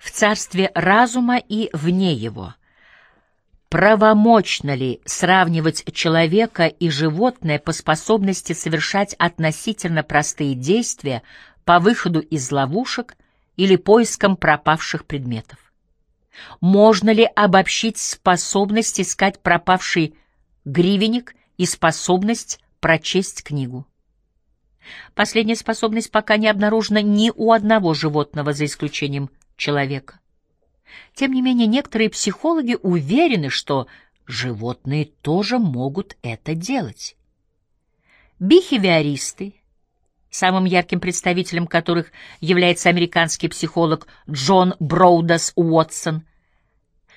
в царстве разума и вне его. Правомочно ли сравнивать человека и животное по способности совершать относительно простые действия по выходу из ловушек или поискам пропавших предметов? Можно ли обобщить способность искать пропавший гривенник и способность прочесть книгу? Последняя способность пока не обнаружена ни у одного животного, за исключением человека. Тем не менее, некоторые психологи уверены, что животные тоже могут это делать. Бихевиористы, самым ярким представителем которых является американский психолог Джон Броудас Уотсон,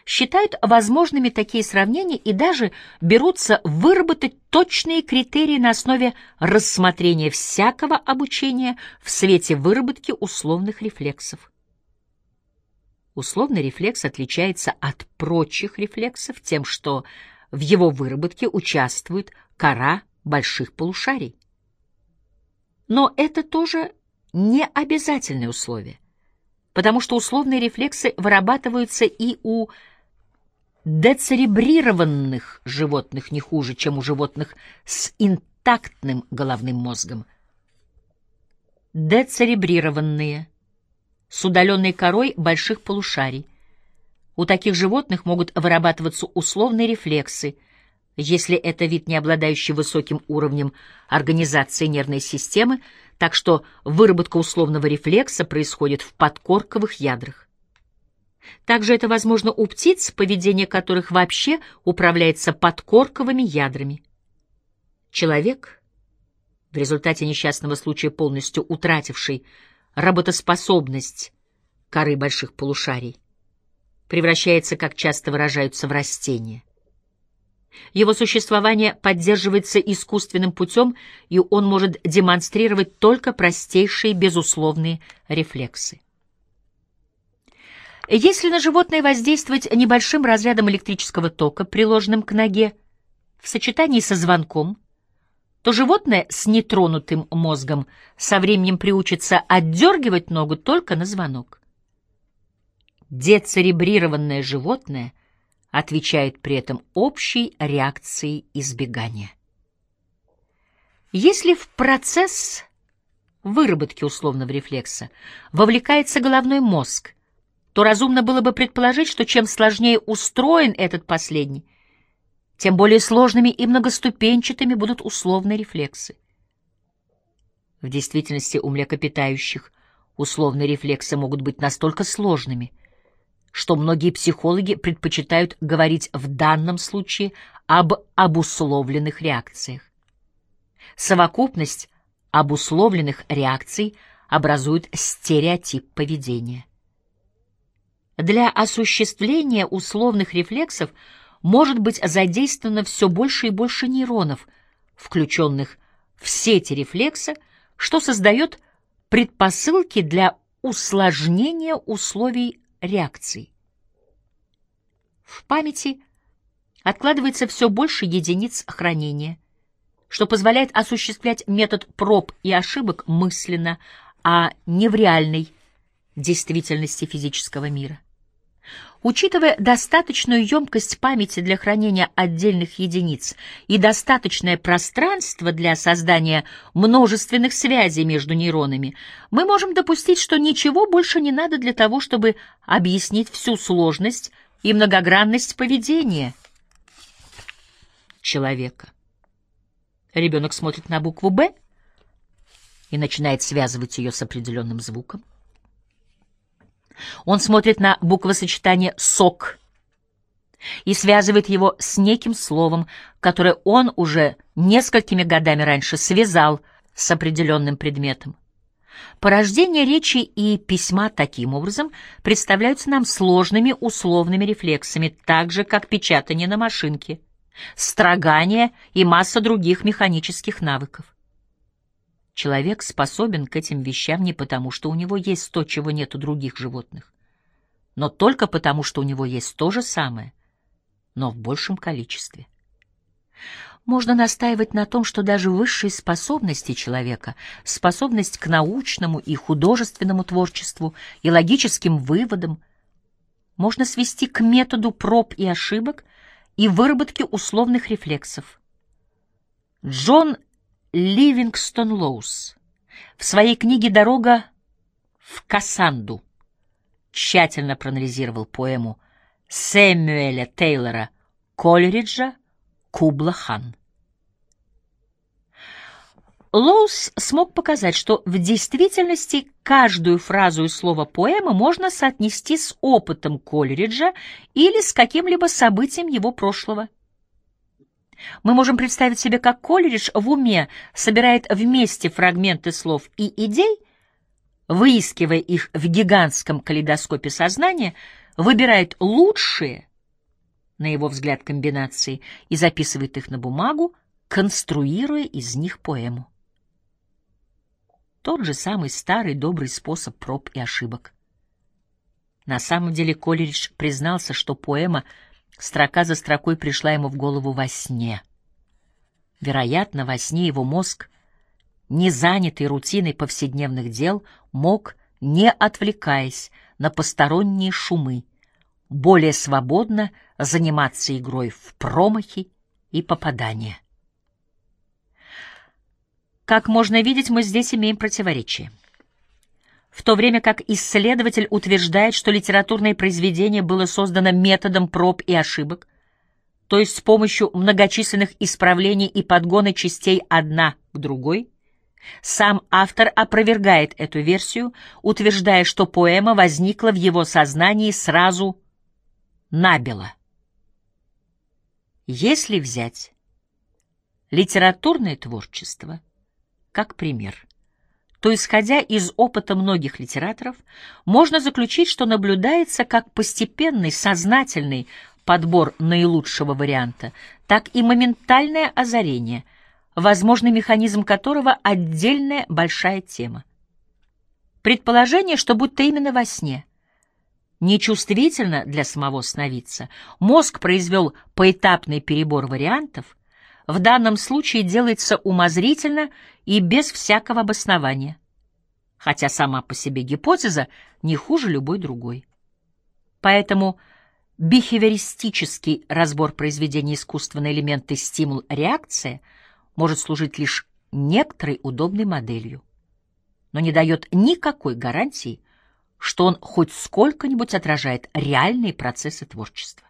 считают возможными такие сравнения и даже берутся выработать точные критерии на основе рассмотрения всякого обучения в свете выработки условных рефлексов. Условный рефлекс отличается от прочих рефлексов тем, что в его выработке участвует кора больших полушарий. Но это тоже не обязательное условие, потому что условные рефлексы вырабатываются и у децеребрированных животных не хуже, чем у животных с интактным головным мозгом. Децеребрированные с удаленной корой больших полушарий. У таких животных могут вырабатываться условные рефлексы, если это вид, не обладающий высоким уровнем организации нервной системы, так что выработка условного рефлекса происходит в подкорковых ядрах. Также это возможно у птиц, поведение которых вообще управляется подкорковыми ядрами. Человек, в результате несчастного случая полностью утративший работоспособность коры больших полушарий, превращается, как часто выражаются, в растение. Его существование поддерживается искусственным путем, и он может демонстрировать только простейшие безусловные рефлексы. Если на животное воздействовать небольшим разрядом электрического тока, приложенным к ноге, в сочетании со звонком, то животное с нетронутым мозгом со временем приучится отдергивать ногу только на звонок. Децеребрированное животное отвечает при этом общей реакцией избегания. Если в процесс выработки условного рефлекса вовлекается головной мозг, то разумно было бы предположить, что чем сложнее устроен этот последний, тем более сложными и многоступенчатыми будут условные рефлексы. В действительности у млекопитающих условные рефлексы могут быть настолько сложными, что многие психологи предпочитают говорить в данном случае об обусловленных реакциях. Совокупность обусловленных реакций образует стереотип поведения. Для осуществления условных рефлексов может быть задействовано все больше и больше нейронов, включенных в сети рефлекса, что создает предпосылки для усложнения условий реакции. В памяти откладывается все больше единиц хранения, что позволяет осуществлять метод проб и ошибок мысленно, а не в реальной действительности физического мира. Учитывая достаточную емкость памяти для хранения отдельных единиц и достаточное пространство для создания множественных связей между нейронами, мы можем допустить, что ничего больше не надо для того, чтобы объяснить всю сложность и многогранность поведения человека. Ребенок смотрит на букву «Б» и начинает связывать ее с определенным звуком. Он смотрит на буквосочетание «сок» и связывает его с неким словом, которое он уже несколькими годами раньше связал с определенным предметом. Порождение речи и письма таким образом представляются нам сложными условными рефлексами, так же, как печатание на машинке, строгание и масса других механических навыков. Человек способен к этим вещам не потому, что у него есть то, чего нет у других животных, но только потому, что у него есть то же самое, но в большем количестве. Можно настаивать на том, что даже высшие способности человека, способность к научному и художественному творчеству и логическим выводам, можно свести к методу проб и ошибок и выработке условных рефлексов. Джон Ливингстон Лоус в своей книге «Дорога в Кассанду» тщательно проанализировал поэму Сэмюэля Тейлора Колериджа «Кубла-хан». Лоус смог показать, что в действительности каждую фразу и слово поэмы можно соотнести с опытом Колериджа или с каким-либо событием его прошлого. Мы можем представить себе, как Колеридж в уме собирает вместе фрагменты слов и идей, выискивая их в гигантском калейдоскопе сознания, выбирает лучшие, на его взгляд, комбинации и записывает их на бумагу, конструируя из них поэму. Тот же самый старый добрый способ проб и ошибок. На самом деле Колеридж признался, что поэма строка за строкой пришла ему в голову во сне. Вероятно, во сне его мозг, не занятый рутиной повседневных дел, мог, не отвлекаясь на посторонние шумы, более свободно заниматься игрой в промахи и попадания. Как можно видеть, мы здесь имеем противоречие. В то время как исследователь утверждает, что литературное произведение было создано методом проб и ошибок, то есть с помощью многочисленных исправлений и подгона частей одна к другой, сам автор опровергает эту версию, утверждая, что поэма возникла в его сознании сразу набело. Если взять литературное творчество — как пример, то, исходя из опыта многих литераторов, можно заключить, что наблюдается как постепенный, сознательный подбор наилучшего варианта, так и моментальное озарение, возможный механизм которого — отдельная большая тема. Предположение, что будто именно во сне — нечувствительно для самого сновидца, мозг произвел поэтапный перебор вариантов, в данном случае делается умозрительно и без всякого обоснования, хотя сама по себе гипотеза не хуже любой другой. Поэтому бихевиористический разбор произведения искусства на элементы стимул-реакция может служить лишь некоторой удобной моделью, но не дает никакой гарантии, что он хоть сколько-нибудь отражает реальные процессы творчества.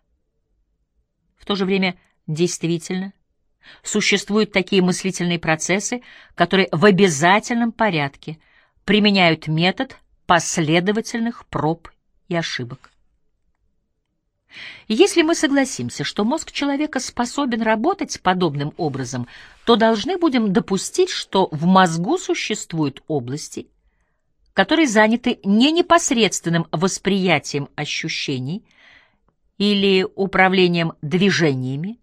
В то же время действительно Существуют такие мыслительные процессы, которые в обязательном порядке применяют метод последовательных проб и ошибок. Если мы согласимся, что мозг человека способен работать подобным образом, то должны будем допустить, что в мозгу существуют области, которые заняты не непосредственным восприятием ощущений или управлением движениями,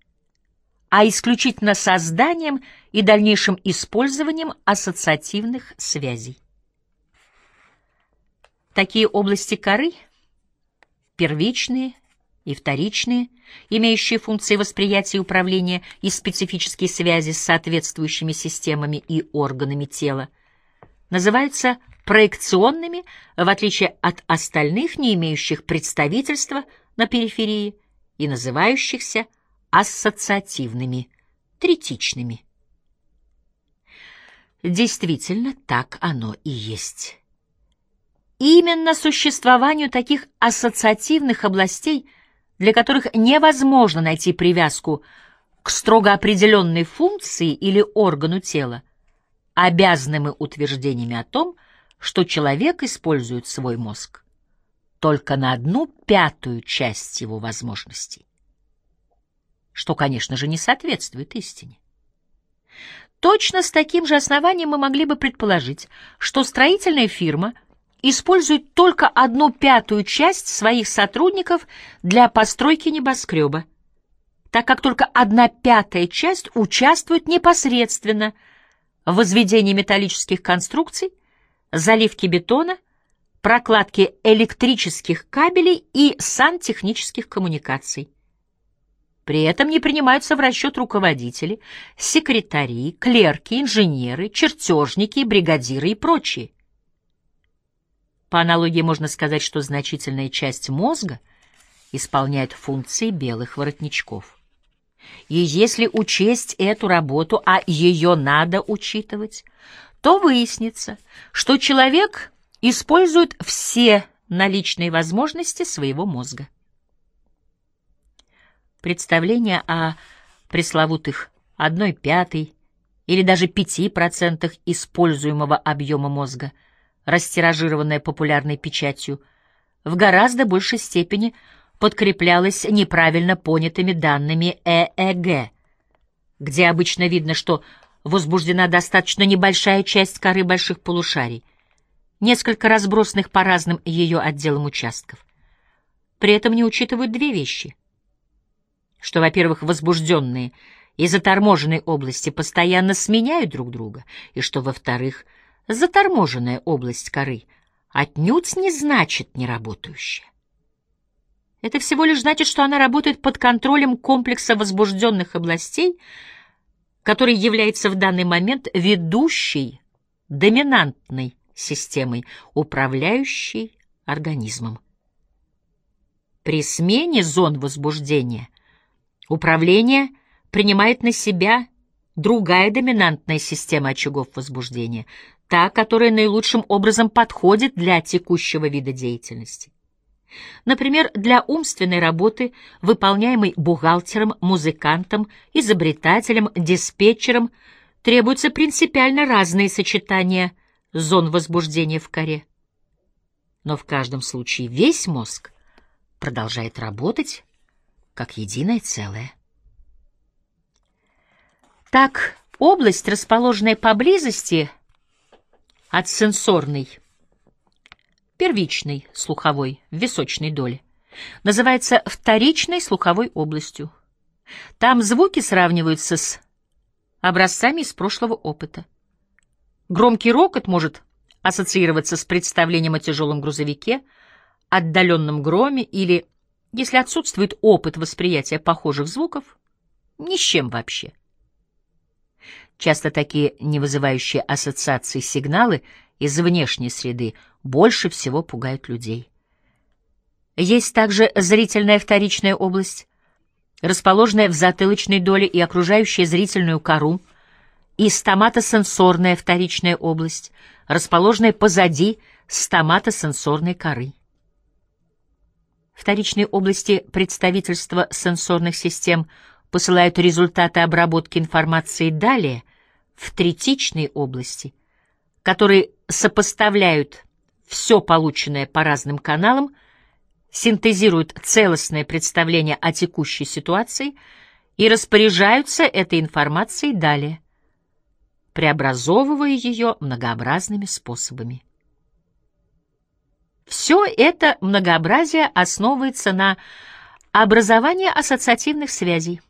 а исключительно созданием и дальнейшим использованием ассоциативных связей. Такие области коры, первичные и вторичные, имеющие функции восприятия и управления и специфические связи с соответствующими системами и органами тела, называются проекционными, в отличие от остальных, не имеющих представительства на периферии и называющихся ассоциативными, третичными. Действительно, так оно и есть. Именно существованию таких ассоциативных областей, для которых невозможно найти привязку к строго определенной функции или органу тела, обязаны мы утверждениями о том, что человек использует свой мозг только на одну пятую часть его возможностей что, конечно же, не соответствует истине. Точно с таким же основанием мы могли бы предположить, что строительная фирма использует только одну пятую часть своих сотрудников для постройки небоскреба, так как только одна пятая часть участвует непосредственно в возведении металлических конструкций, заливке бетона, прокладке электрических кабелей и сантехнических коммуникаций. При этом не принимаются в расчет руководители, секретари, клерки, инженеры, чертежники, бригадиры и прочие. По аналогии можно сказать, что значительная часть мозга исполняют функции белых воротничков. И если учесть эту работу, а ее надо учитывать, то выяснится, что человек использует все наличные возможности своего мозга. Представление о пресловутых одной пятой или даже пяти процентах используемого объема мозга, растиражированное популярной печатью, в гораздо большей степени подкреплялось неправильно понятыми данными ЭЭГ, где обычно видно, что возбуждена достаточно небольшая часть коры больших полушарий, несколько разбросанных по разным ее отделам участков. При этом не учитывают две вещи. Что, во-первых, возбужденные и заторможенные области постоянно сменяют друг друга, и что, во-вторых, заторможенная область коры отнюдь не значит неработающая. Это всего лишь значит, что она работает под контролем комплекса возбужденных областей, который является в данный момент ведущей, доминантной системой, управляющей организмом. При смене зон возбуждения управление принимает на себя другая доминантная система очагов возбуждения, та, которая наилучшим образом подходит для текущего вида деятельности. Например, для умственной работы, выполняемой бухгалтером, музыкантом, изобретателем, диспетчером, требуются принципиально разные сочетания зон возбуждения в коре. Но в каждом случае весь мозг продолжает работать как единое целое. Так, область, расположенная поблизости от сенсорной, первичной слуховой, височной доле, называется вторичной слуховой областью. Там звуки сравниваются с образцами из прошлого опыта. Громкий рокот может ассоциироваться с представлением о тяжелом грузовике, отдаленном громе или, если отсутствует опыт восприятия похожих звуков, ни с чем вообще. Часто такие не вызывающие ассоциации сигналы из внешней среды больше всего пугают людей. Есть также зрительная вторичная область, расположенная в затылочной доле и окружающая зрительную кору, и стоматосенсорная вторичная область, расположенная позади стоматосенсорной коры. Вторичные области представительства сенсорных систем посылают результаты обработки информации далее в третичные области, которые сопоставляют все полученное по разным каналам, синтезируют целостное представление о текущей ситуации и распоряжаются этой информацией далее, преобразовывая ее многообразными способами. Все это многообразие основывается на образовании ассоциативных связей.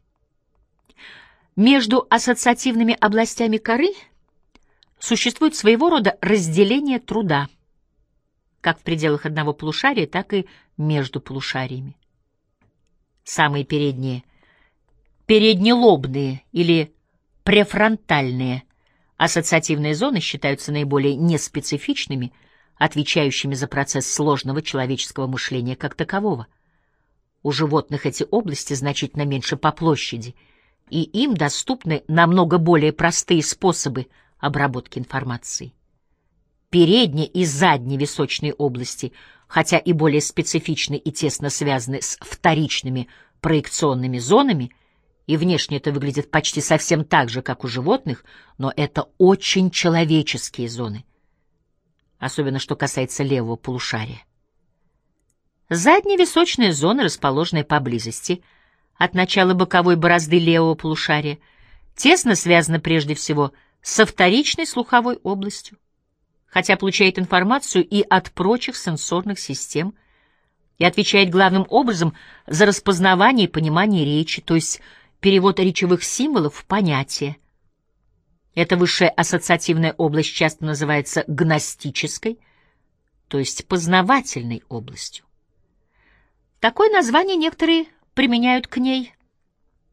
Между ассоциативными областями коры существует своего рода разделение труда – как в пределах одного полушария, так и между полушариями. Самые передние, переднелобные или префронтальные ассоциативные зоны считаются наиболее неспецифичными, отвечающими за процесс сложного человеческого мышления как такового. У животных эти области значительно меньше по площади, и им доступны намного более простые способы обработки информации передней и задней височной области, хотя и более специфичны и тесно связаны с вторичными проекционными зонами, и внешне это выглядит почти совсем так же, как у животных, но это очень человеческие зоны, особенно что касается левого полушария. Задняя височная зона, расположенная поблизости от начала боковой борозды левого полушария, тесно связана прежде всего со вторичной слуховой областью хотя получает информацию и от прочих сенсорных систем, и отвечает главным образом за распознавание и понимание речи, то есть перевод речевых символов в понятия. Эта высшая ассоциативная область часто называется гностической, то есть познавательной областью. Такое название некоторые применяют к ней.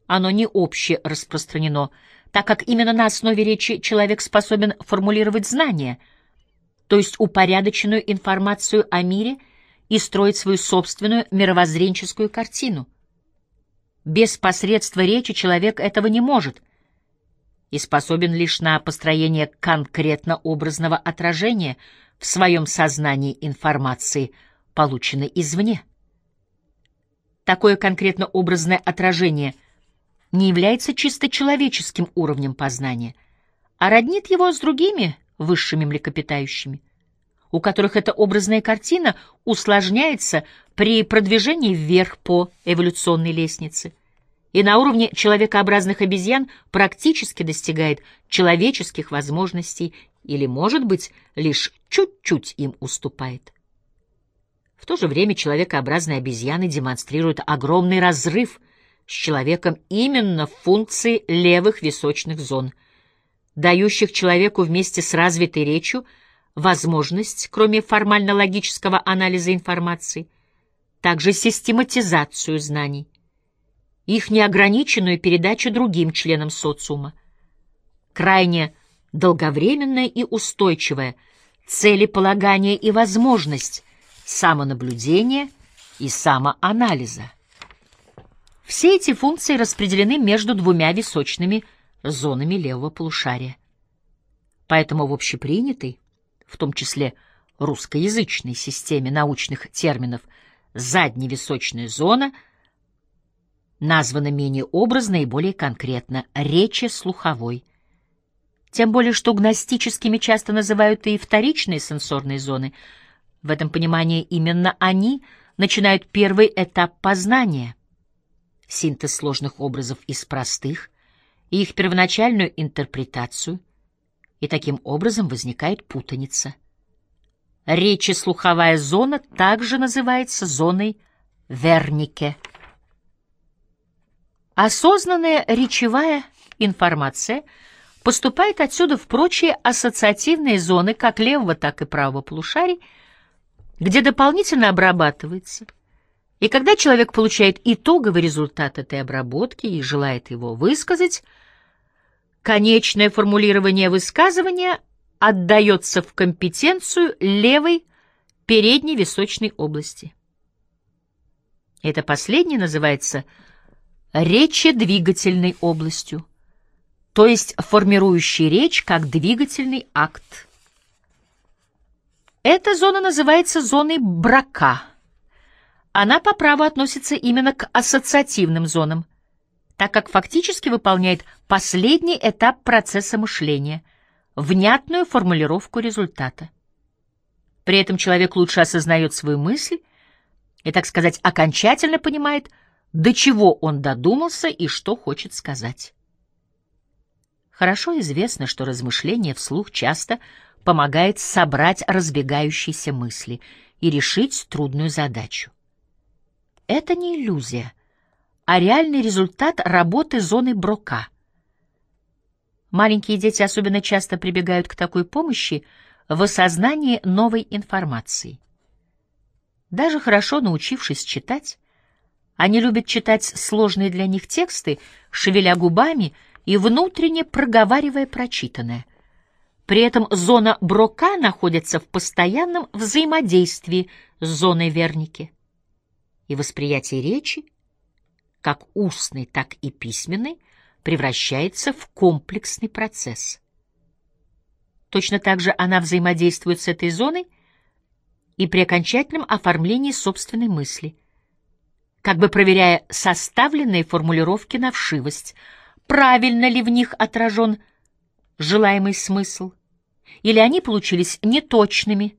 Оно не обще распространено, так как именно на основе речи человек способен формулировать знания — то есть упорядоченную информацию о мире и строить свою собственную мировоззренческую картину. Без посредства речи человек этого не может и способен лишь на построение конкретно-образного отражения в своем сознании информации, полученной извне. Такое конкретно-образное отражение не является чисто человеческим уровнем познания, а роднит его с другими высшими млекопитающими у которых эта образная картина усложняется при продвижении вверх по эволюционной лестнице и на уровне человекообразных обезьян практически достигает человеческих возможностей или, может быть, лишь чуть-чуть им уступает. В то же время человекообразные обезьяны демонстрируют огромный разрыв с человеком именно в функции левых височных зон, дающих человеку вместе с развитой речью – возможность, кроме формально-логического анализа информации, также систематизацию знаний, их неограниченную передачу другим членам социума, крайне долговременное и устойчивое целеполагание и возможность самонаблюдения и самоанализа. Все эти функции распределены между двумя височными зонами левого полушария. Поэтому в общепринятой, в том числе русскоязычной системе научных терминов, задневисочная зона названа менее образно и более конкретно — речи слуховой. Тем более, что гностическими часто называют и вторичные сенсорные зоны. В этом понимании именно они начинают первый этап познания — синтез сложных образов из простых и их первоначальную интерпретацию — и таким образом возникает путаница. Речи-слуховая зона также называется зоной Вернике. Осознанная речевая информация поступает отсюда в прочие ассоциативные зоны как левого, так и правого полушарий, где дополнительно обрабатывается. И когда человек получает итоговый результат этой обработки и желает его высказать, Конечное формулирование высказывания отдается в компетенцию левой передней височной области. Это последнее называется речедвигательной областью, то есть формирующей речь как двигательный акт. Эта зона называется зоной брака. Она по праву относится именно к ассоциативным зонам – так как фактически выполняет последний этап процесса мышления — внятную формулировку результата. При этом человек лучше осознает свою мысль и, так сказать, окончательно понимает, до чего он додумался и что хочет сказать. Хорошо известно, что размышление вслух часто помогает собрать разбегающиеся мысли и решить трудную задачу. Это не иллюзия — а реальный результат работы зоны Брока. Маленькие дети особенно часто прибегают к такой помощи в осознании новой информации. Даже хорошо научившись читать, они любят читать сложные для них тексты, шевеля губами и внутренне проговаривая прочитанное. При этом зона Брока находится в постоянном взаимодействии с зоной Верники. И восприятие речи — как устный, так и письменный, превращается в комплексный процесс. Точно так же она взаимодействует с этой зоной и при окончательном оформлении собственной мысли, как бы проверяя составленные формулировки на вшивость, правильно ли в них отражен желаемый смысл, или они получились неточными.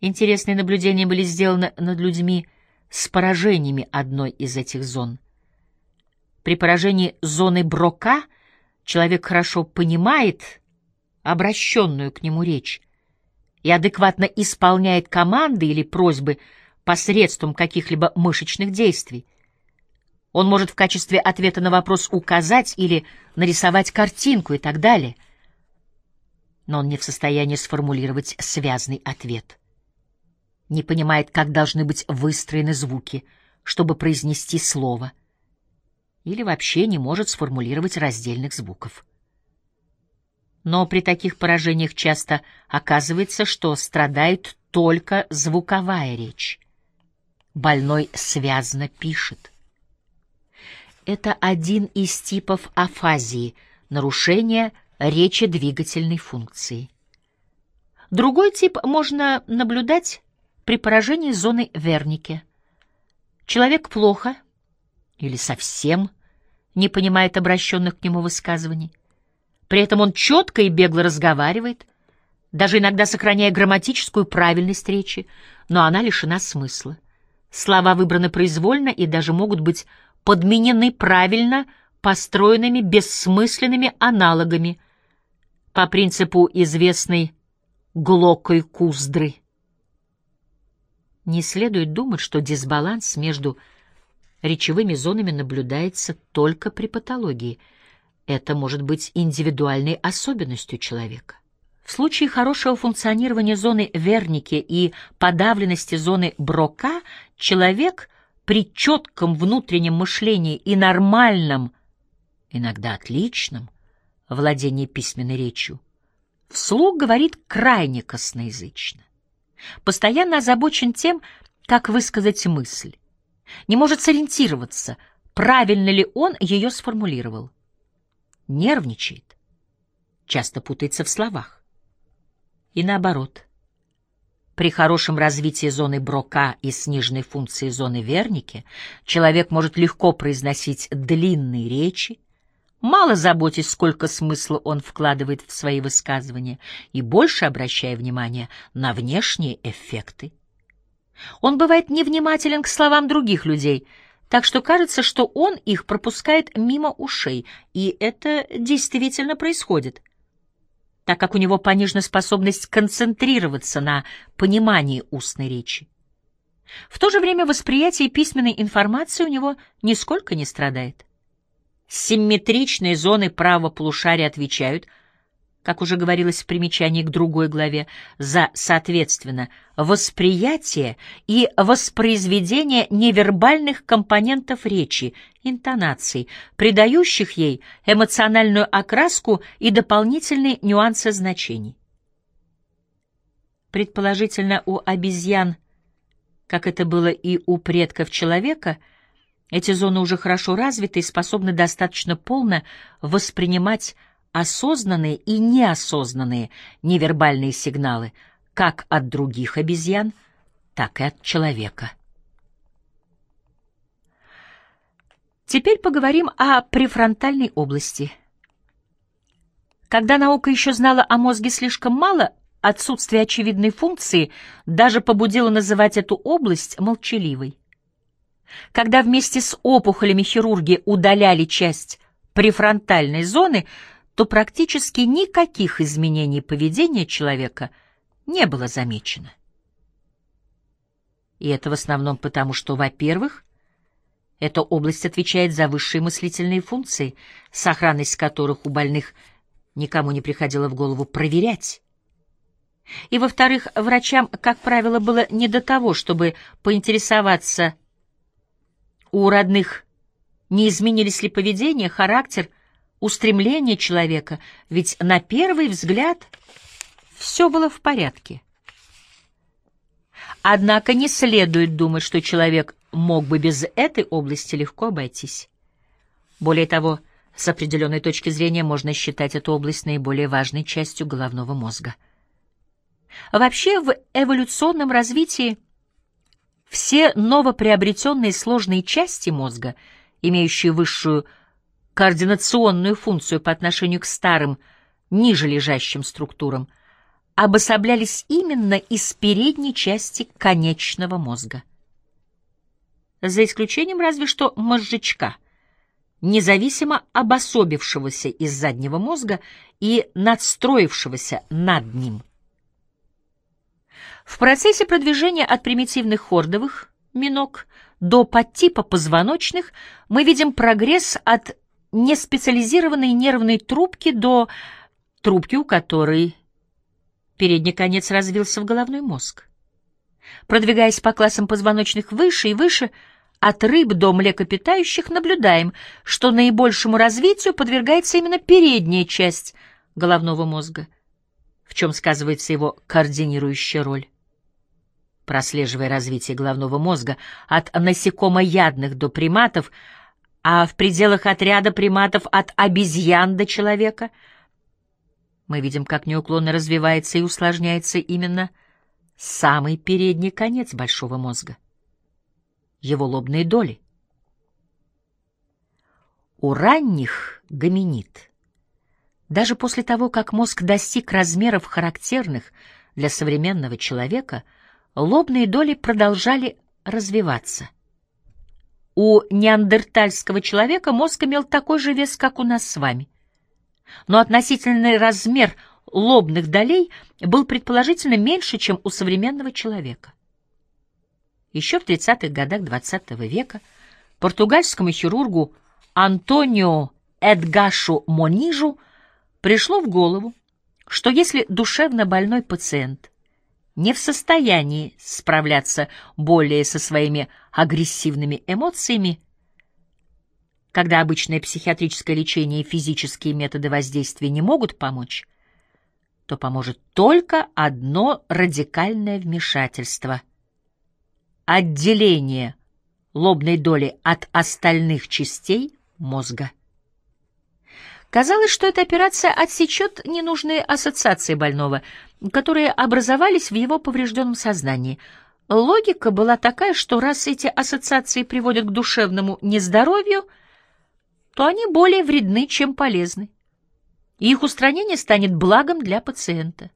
Интересные наблюдения были сделаны над людьми, с поражениями одной из этих зон. При поражении зоны Брока человек хорошо понимает обращенную к нему речь и адекватно исполняет команды или просьбы посредством каких-либо мышечных действий. Он может в качестве ответа на вопрос указать или нарисовать картинку и так далее. Но он не в состоянии сформулировать связный ответ не понимает, как должны быть выстроены звуки, чтобы произнести слово, или вообще не может сформулировать раздельных звуков. Но при таких поражениях часто оказывается, что страдает только звуковая речь. Больной связно пишет. Это один из типов афазии, нарушения речи-двигательной функции. Другой тип можно наблюдать при поражении зоны Вернике. Человек плохо или совсем не понимает обращенных к нему высказываний. При этом он четко и бегло разговаривает, даже иногда сохраняя грамматическую правильность речи, но она лишена смысла. Слова выбраны произвольно и даже могут быть подменены правильно построенными бессмысленными аналогами по принципу известной глокой куздры. Не следует думать, что дисбаланс между речевыми зонами наблюдается только при патологии. Это может быть индивидуальной особенностью человека. В случае хорошего функционирования зоны Верники и подавленности зоны Брока человек при четком внутреннем мышлении и нормальном, иногда отличном, владении письменной речью, вслух говорит крайне косноязычно постоянно озабочен тем, как высказать мысль, не может сориентироваться, правильно ли он ее сформулировал. Нервничает, часто путается в словах. И наоборот. При хорошем развитии зоны Брока и сниженной функции зоны Верники человек может легко произносить длинные речи, мало заботясь, сколько смысла он вкладывает в свои высказывания, и больше обращая внимание на внешние эффекты. Он бывает невнимателен к словам других людей, так что кажется, что он их пропускает мимо ушей, и это действительно происходит, так как у него понижена способность концентрироваться на понимании устной речи. В то же время восприятие письменной информации у него нисколько не страдает. Симметричные зоны правого полушария отвечают, как уже говорилось в примечании к другой главе, за, соответственно, восприятие и воспроизведение невербальных компонентов речи, интонаций, придающих ей эмоциональную окраску и дополнительные нюансы значений. Предположительно, у обезьян, как это было и у предков человека, — эти зоны уже хорошо развиты и способны достаточно полно воспринимать осознанные и неосознанные невербальные сигналы как от других обезьян, так и от человека. Теперь поговорим о префронтальной области. Когда наука еще знала о мозге слишком мало, отсутствие очевидной функции даже побудило называть эту область молчаливой. Когда вместе с опухолями хирурги удаляли часть префронтальной зоны, то практически никаких изменений поведения человека не было замечено. И это в основном потому, что, во-первых, эта область отвечает за высшие мыслительные функции, сохранность которых у больных никому не приходило в голову проверять. И, во-вторых, врачам, как правило, было не до того, чтобы поинтересоваться у родных не изменились ли поведение, характер, устремления человека, ведь на первый взгляд все было в порядке. Однако не следует думать, что человек мог бы без этой области легко обойтись. Более того, с определенной точки зрения можно считать эту область наиболее важной частью головного мозга. Вообще, в эволюционном развитии все новоприобретенные сложные части мозга, имеющие высшую координационную функцию по отношению к старым, ниже лежащим структурам, обособлялись именно из передней части конечного мозга. За исключением разве что мозжечка, независимо обособившегося из заднего мозга и надстроившегося над ним. В процессе продвижения от примитивных хордовых миног до подтипа позвоночных мы видим прогресс от неспециализированной нервной трубки до трубки, у которой передний конец развился в головной мозг. Продвигаясь по классам позвоночных выше и выше, от рыб до млекопитающих наблюдаем, что наибольшему развитию подвергается именно передняя часть головного мозга, в чем сказывается его координирующая роль. Прослеживая развитие головного мозга от насекомоядных до приматов, а в пределах отряда приматов от обезьян до человека, мы видим, как неуклонно развивается и усложняется именно самый передний конец большого мозга, его лобные доли. У ранних гоминид, даже после того, как мозг достиг размеров характерных для современного человека, лобные доли продолжали развиваться. У неандертальского человека мозг имел такой же вес, как у нас с вами. Но относительный размер лобных долей был предположительно меньше, чем у современного человека. Еще в 30-х годах XX -го века португальскому хирургу Антонио Эдгашу Монижу пришло в голову, что если душевно больной пациент не в состоянии справляться более со своими агрессивными эмоциями, когда обычное психиатрическое лечение и физические методы воздействия не могут помочь, то поможет только одно радикальное вмешательство — отделение лобной доли от остальных частей мозга. Казалось, что эта операция отсечет ненужные ассоциации больного, которые образовались в его поврежденном сознании. Логика была такая, что раз эти ассоциации приводят к душевному нездоровью, то они более вредны, чем полезны, и их устранение станет благом для пациента.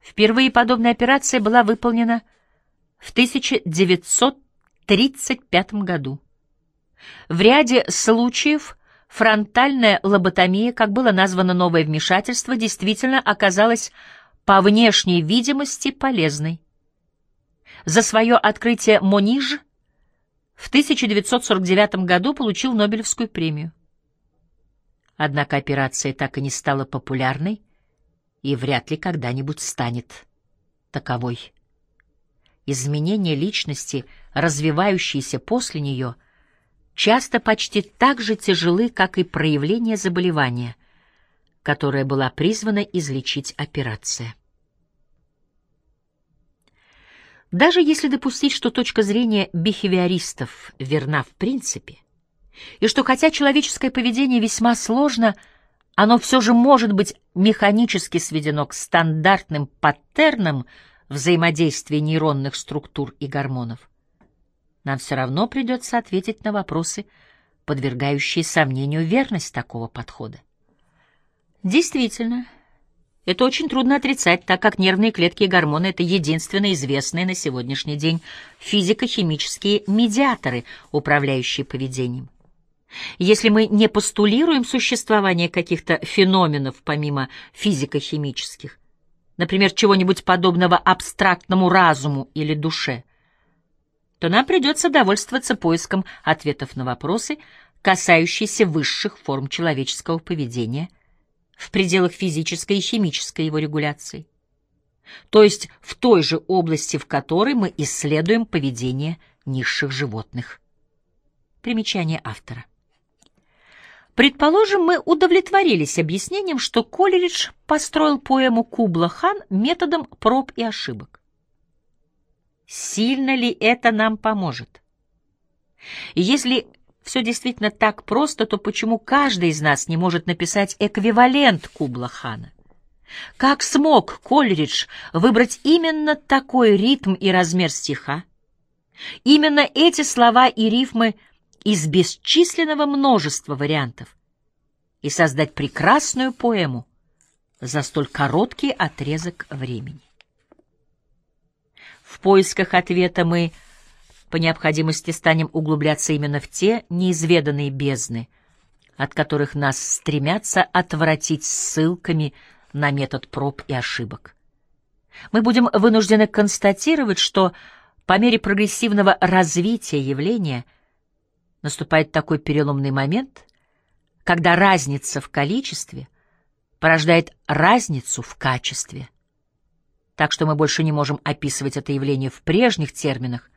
Впервые подобная операция была выполнена в 1935 году. В ряде случаев фронтальная лоботомия, как было названо новое вмешательство, действительно оказалась по внешней видимости полезной. За свое открытие Мониж в 1949 году получил Нобелевскую премию. Однако операция так и не стала популярной и вряд ли когда-нибудь станет таковой. Изменения личности, развивающиеся после нее – часто почти так же тяжелы, как и проявление заболевания, которое была призвана излечить операция. Даже если допустить, что точка зрения бихевиористов верна в принципе, и что хотя человеческое поведение весьма сложно, оно все же может быть механически сведено к стандартным паттернам взаимодействия нейронных структур и гормонов, нам все равно придется ответить на вопросы, подвергающие сомнению верность такого подхода. Действительно, это очень трудно отрицать, так как нервные клетки и гормоны — это единственно известные на сегодняшний день физико-химические медиаторы, управляющие поведением. Если мы не постулируем существование каких-то феноменов помимо физико-химических, например, чего-нибудь подобного абстрактному разуму или душе, то нам придется довольствоваться поиском ответов на вопросы, касающиеся высших форм человеческого поведения в пределах физической и химической его регуляции, то есть в той же области, в которой мы исследуем поведение низших животных. Примечание автора. Предположим, мы удовлетворились объяснением, что Колеридж построил поэму «Кубла-хан» методом проб и ошибок. Сильно ли это нам поможет? И если все действительно так просто, то почему каждый из нас не может написать эквивалент Кубла-хана? Как смог Кольридж выбрать именно такой ритм и размер стиха? Именно эти слова и рифмы из бесчисленного множества вариантов и создать прекрасную поэму за столь короткий отрезок времени. В поисках ответа мы по необходимости станем углубляться именно в те неизведанные бездны, от которых нас стремятся отвратить ссылками на метод проб и ошибок. Мы будем вынуждены констатировать, что по мере прогрессивного развития явления наступает такой переломный момент, когда разница в количестве порождает разницу в качестве – так что мы больше не можем описывать это явление в прежних терминах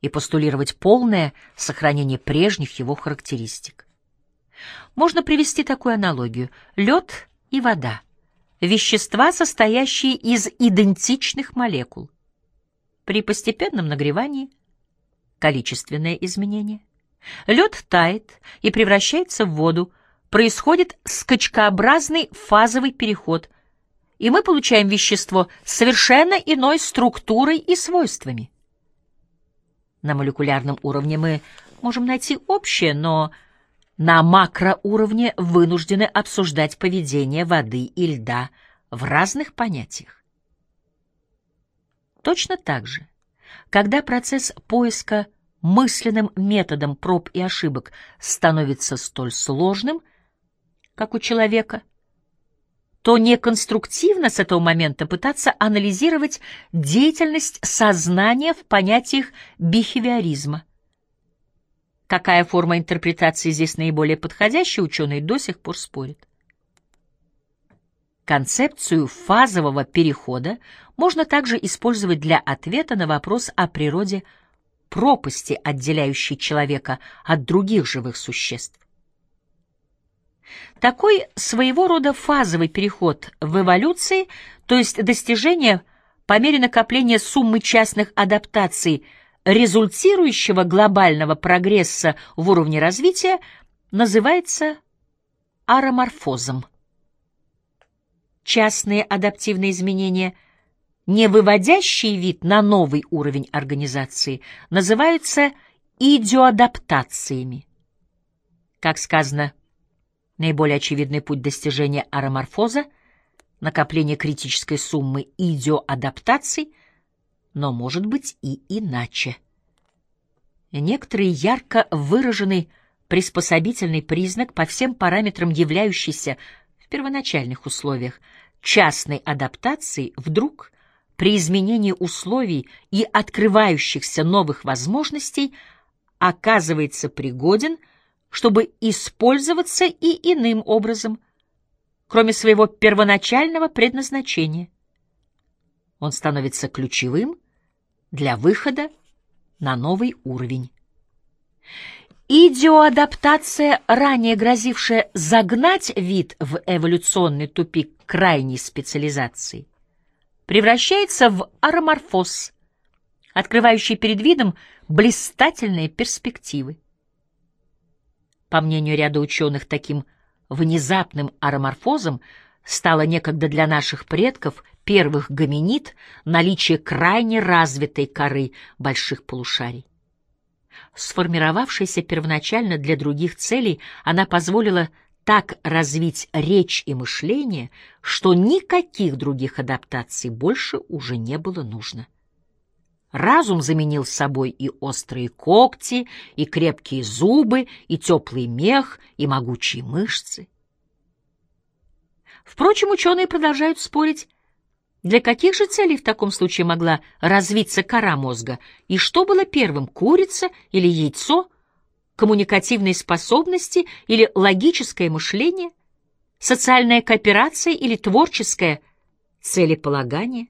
и постулировать полное сохранение прежних его характеристик. Можно привести такую аналогию. Лед и вода — вещества, состоящие из идентичных молекул. При постепенном нагревании — количественное изменение. Лед тает и превращается в воду, происходит скачкообразный фазовый переход, и мы получаем вещество с совершенно иной структурой и свойствами. На молекулярном уровне мы можем найти общее, но на макроуровне вынуждены обсуждать поведение воды и льда в разных понятиях. Точно так же, когда процесс поиска мысленным методом проб и ошибок становится столь сложным, как у человека, то неконструктивно с этого момента пытаться анализировать деятельность сознания в понятиях бихевиоризма. Какая форма интерпретации здесь наиболее подходящая, ученые до сих пор спорят. Концепцию фазового перехода можно также использовать для ответа на вопрос о природе пропасти, отделяющей человека от других живых существ. Такой своего рода фазовый переход в эволюции, то есть достижение по мере накопления суммы частных адаптаций результирующего глобального прогресса в уровне развития, называется ароморфозом. Частные адаптивные изменения, не выводящие вид на новый уровень организации, называются идиоадаптациями. Как сказано, Наиболее очевидный путь достижения ароморфоза — накопление критической суммы идиоадаптаций, но может быть и иначе. Некоторый ярко выраженный приспособительный признак по всем параметрам являющийся в первоначальных условиях частной адаптации вдруг при изменении условий и открывающихся новых возможностей оказывается пригоден – чтобы использоваться и иным образом, кроме своего первоначального предназначения. Он становится ключевым для выхода на новый уровень. Идиоадаптация, ранее грозившая загнать вид в эволюционный тупик крайней специализации, превращается в ароморфоз, открывающий перед видом блистательные перспективы. По мнению ряда ученых, таким внезапным ароморфозом стало некогда для наших предков, первых гоминид, наличие крайне развитой коры больших полушарий. Сформировавшаяся первоначально для других целей, она позволила так развить речь и мышление, что никаких других адаптаций больше уже не было нужно. Разум заменил собой и острые когти, и крепкие зубы, и теплый мех, и могучие мышцы. Впрочем, ученые продолжают спорить, для каких же целей в таком случае могла развиться кора мозга, и что было первым, курица или яйцо, коммуникативные способности или логическое мышление, социальная кооперация или творческое целеполагание?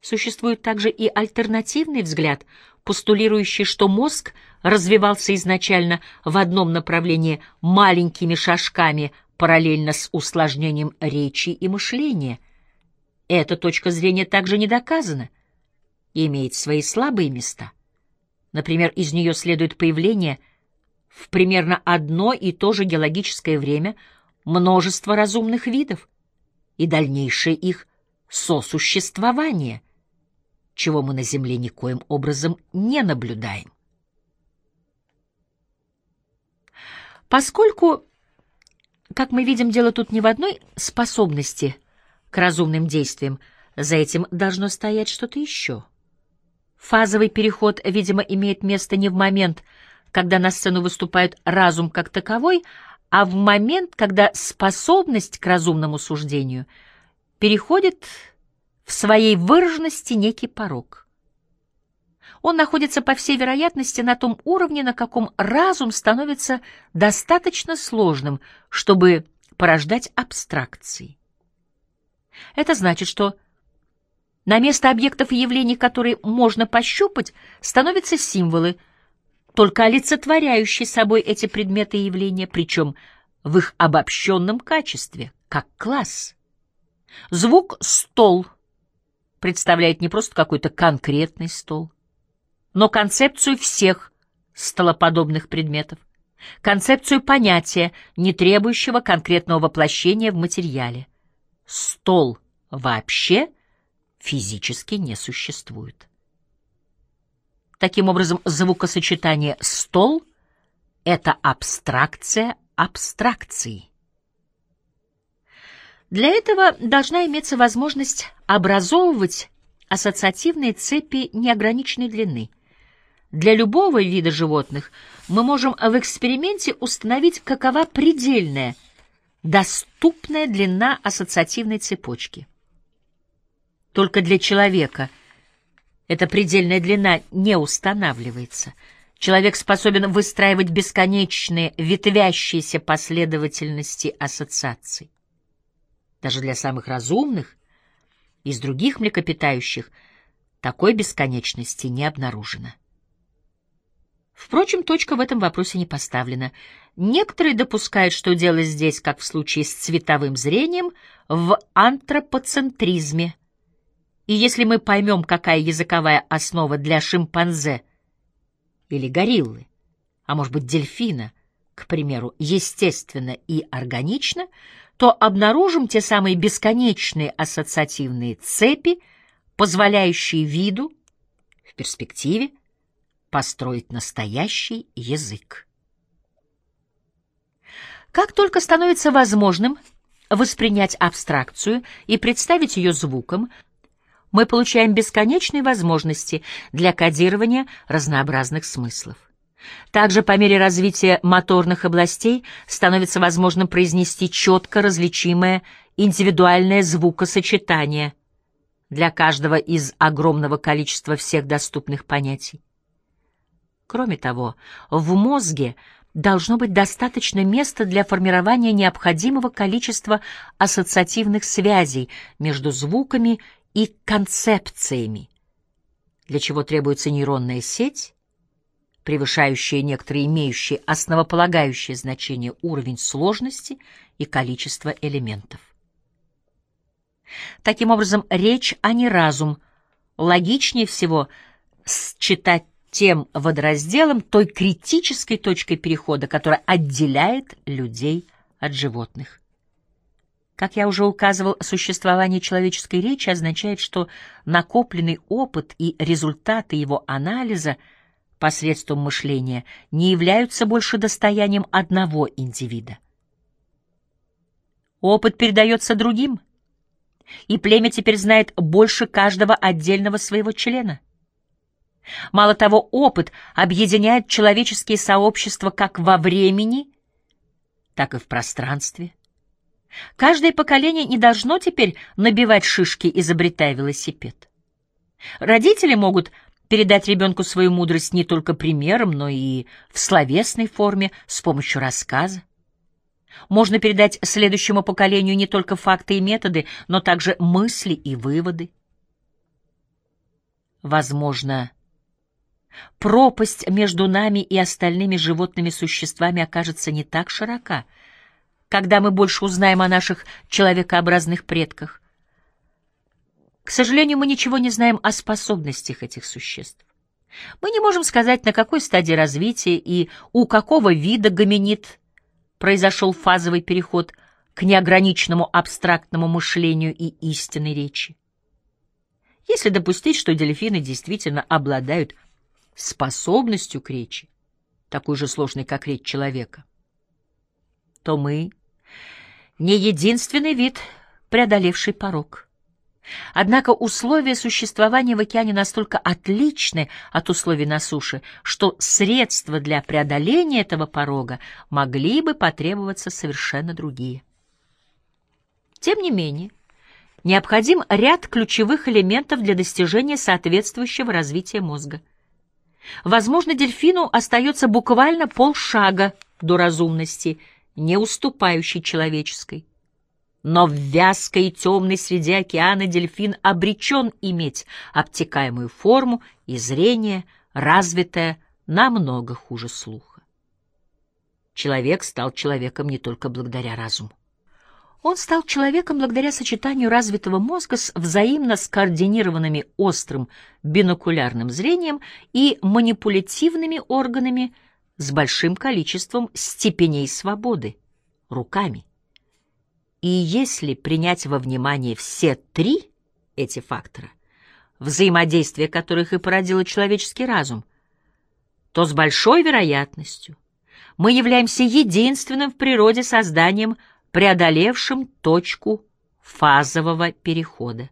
Существует также и альтернативный взгляд, постулирующий, что мозг развивался изначально в одном направлении маленькими шажками параллельно с усложнением речи и мышления. Эта точка зрения также не доказана и имеет свои слабые места. Например, из нее следует появление в примерно одно и то же геологическое время множества разумных видов и дальнейшее их сосуществование — чего мы на Земле никоим образом не наблюдаем. Поскольку, как мы видим, дело тут не в одной способности к разумным действиям, за этим должно стоять что-то еще. Фазовый переход, видимо, имеет место не в момент, когда на сцену выступает разум как таковой, а в момент, когда способность к разумному суждению переходит в своей выраженности некий порог. Он находится, по всей вероятности, на том уровне, на каком разум становится достаточно сложным, чтобы порождать абстракции. Это значит, что на место объектов и явлений, которые можно пощупать, становятся символы, только олицетворяющий собой эти предметы и явления, причем в их обобщенном качестве, как класс. Звук «стол» представляет не просто какой-то конкретный стол, но концепцию всех столоподобных предметов, концепцию понятия, не требующего конкретного воплощения в материале. Стол вообще физически не существует. Таким образом, звукосочетание «стол» — это абстракция абстракции. Для этого должна иметься возможность образовывать ассоциативные цепи неограниченной длины. Для любого вида животных мы можем в эксперименте установить, какова предельная, доступная длина ассоциативной цепочки. Только для человека эта предельная длина не устанавливается. Человек способен выстраивать бесконечные ветвящиеся последовательности ассоциаций. Даже для самых разумных из других млекопитающих такой бесконечности не обнаружено. Впрочем, точка в этом вопросе не поставлена. Некоторые допускают, что дело здесь, как в случае с цветовым зрением, в антропоцентризме. И если мы поймем, какая языковая основа для шимпанзе или гориллы, а может быть дельфина, к примеру, естественно и органично, то обнаружим те самые бесконечные ассоциативные цепи, позволяющие виду в перспективе построить настоящий язык. Как только становится возможным воспринять абстракцию и представить ее звуком, мы получаем бесконечные возможности для кодирования разнообразных смыслов. Также по мере развития моторных областей становится возможным произнести четко различимое индивидуальное звукосочетание для каждого из огромного количества всех доступных понятий. Кроме того, в мозге должно быть достаточно места для формирования необходимого количества ассоциативных связей между звуками и концепциями, для чего требуется нейронная сеть, превышающее некоторые имеющие основополагающее значение уровень сложности и количество элементов. Таким образом, речь, а не разум, логичнее всего считать тем водоразделом, той критической точкой перехода, которая отделяет людей от животных. Как я уже указывал, существование человеческой речи означает, что накопленный опыт и результаты его анализа – посредством мышления не являются больше достоянием одного индивида. Опыт передается другим, и племя теперь знает больше каждого отдельного своего члена. Мало того, опыт объединяет человеческие сообщества как во времени, так и в пространстве. Каждое поколение не должно теперь набивать шишки, изобретая велосипед. Родители могут передать ребенку свою мудрость не только примером, но и в словесной форме, с помощью рассказа. Можно передать следующему поколению не только факты и методы, но также мысли и выводы. Возможно, пропасть между нами и остальными животными существами окажется не так широка, когда мы больше узнаем о наших человекообразных предках — к сожалению, мы ничего не знаем о способностях этих существ. Мы не можем сказать, на какой стадии развития и у какого вида гоминид произошел фазовый переход к неограниченному абстрактному мышлению и истинной речи. Если допустить, что дельфины действительно обладают способностью к речи, такой же сложной, как речь человека, то мы не единственный вид, преодолевший порог. Однако условия существования в океане настолько отличны от условий на суше, что средства для преодоления этого порога могли бы потребоваться совершенно другие. Тем не менее, необходим ряд ключевых элементов для достижения соответствующего развития мозга. Возможно, дельфину остается буквально полшага до разумности, не уступающей человеческой. Но в вязкой и темной среде океана дельфин обречен иметь обтекаемую форму и зрение, развитое намного хуже слуха. Человек стал человеком не только благодаря разуму. Он стал человеком благодаря сочетанию развитого мозга с взаимно скоординированными острым бинокулярным зрением и манипулятивными органами с большим количеством степеней свободы, руками. И если принять во внимание все три эти фактора, взаимодействие которых и породило человеческий разум, то с большой вероятностью мы являемся единственным в природе созданием, преодолевшим точку фазового перехода.